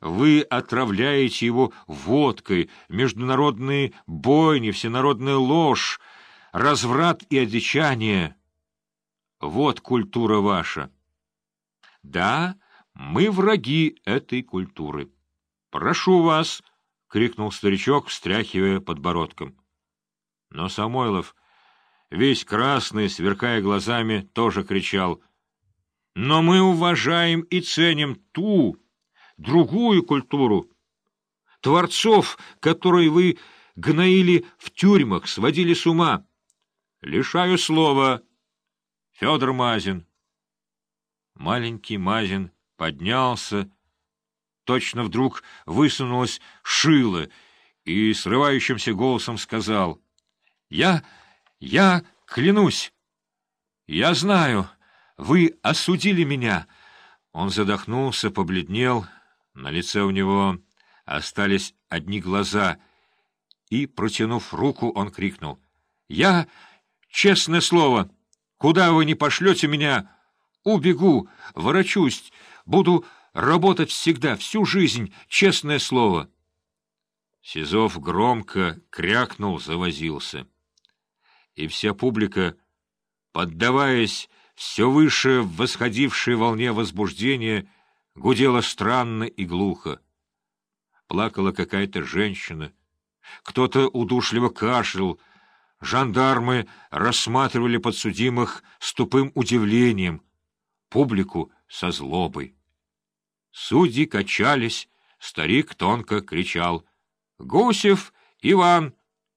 вы отравляете его водкой, международные бойни, всенародная ложь, разврат и одичание. Вот культура ваша. Да, мы враги этой культуры. Прошу вас, — крикнул старичок, встряхивая подбородком. Но Самойлов, весь красный, сверкая глазами, тоже кричал. Но мы уважаем и ценим ту, другую культуру. Творцов, которые вы гноили в тюрьмах, сводили с ума. Лишаю слова. Федор Мазин. Маленький Мазин поднялся, точно вдруг высунулось шило и срывающимся голосом сказал. — Я... я клянусь. Я знаю, вы осудили меня. Он задохнулся, побледнел, на лице у него остались одни глаза, и, протянув руку, он крикнул. — Я, честное слово, куда вы не пошлете меня, убегу, ворочусь, буду работать всегда, всю жизнь, честное слово. Сизов громко крякнул, завозился. И вся публика, поддаваясь все выше восходившей волне возбуждения, гудела странно и глухо. Плакала какая-то женщина, кто-то удушливо кашлял, жандармы рассматривали подсудимых с тупым удивлением, публику со злобой. Судьи качались, старик тонко кричал. — Гусев, Иван!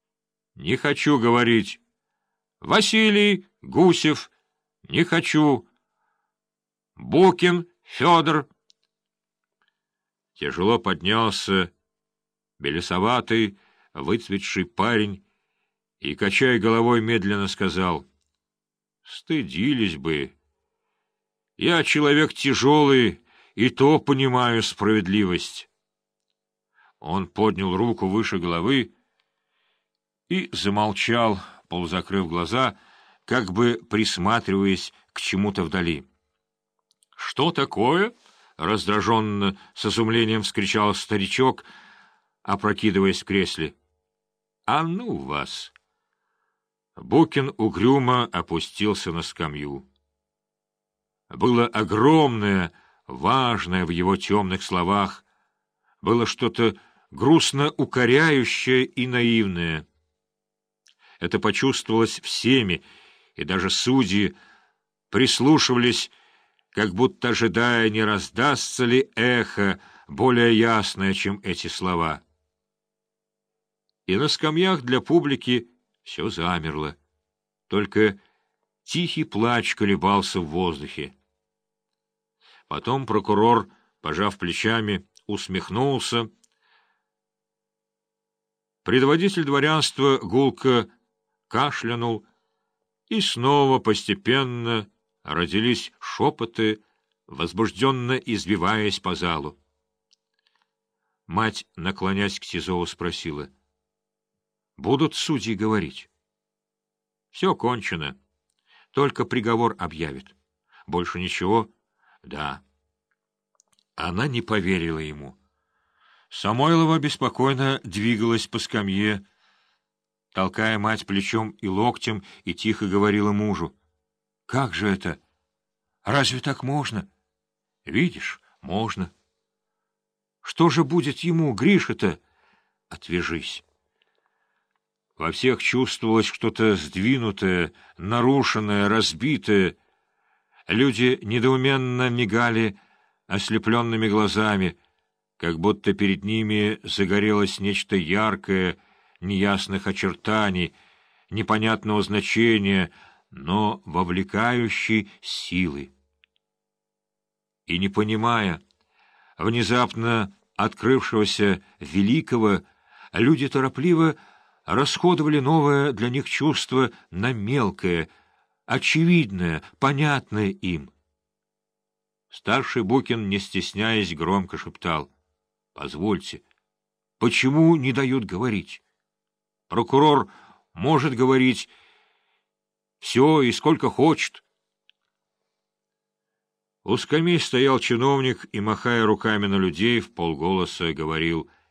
— Не хочу говорить. — Василий, Гусев, не хочу. — Букин, Федор. Тяжело поднялся белесоватый, выцветший парень и, качая головой, медленно сказал. — Стыдились бы. Я человек тяжелый, и то понимаю справедливость. Он поднял руку выше головы и замолчал, полузакрыв глаза, как бы присматриваясь к чему-то вдали. — Что такое? — раздраженно, с изумлением вскричал старичок, опрокидываясь в кресле. — А ну вас! Букин угрюмо опустился на скамью. Было огромное, важное в его темных словах, было что-то грустно укоряющее и наивное. Это почувствовалось всеми, и даже судьи прислушивались, как будто ожидая, не раздастся ли эхо, более ясное, чем эти слова. И на скамьях для публики все замерло. Только тихий плач колебался в воздухе. Потом прокурор, пожав плечами, усмехнулся. Предводитель дворянства гулко кашлянул, и снова постепенно родились шепоты, возбужденно избиваясь по залу. Мать, наклонясь к Сизову, спросила. — Будут судьи говорить? — Все кончено. Только приговор объявит. Больше ничего — да. Она не поверила ему. Самойлова беспокойно двигалась по скамье, толкая мать плечом и локтем, и тихо говорила мужу. — Как же это? Разве так можно? — Видишь, можно. — Что же будет ему, Гриша-то? Отвяжись. Во всех чувствовалось что-то сдвинутое, нарушенное, разбитое, Люди недоуменно мигали ослепленными глазами, как будто перед ними загорелось нечто яркое, неясных очертаний, непонятного значения, но вовлекающей силы. И не понимая внезапно открывшегося великого, люди торопливо расходовали новое для них чувство на мелкое — очевидное, понятное им. Старший Букин, не стесняясь, громко шептал. — Позвольте, почему не дают говорить? Прокурор может говорить все и сколько хочет. У скамей стоял чиновник и, махая руками на людей, в полголоса говорил —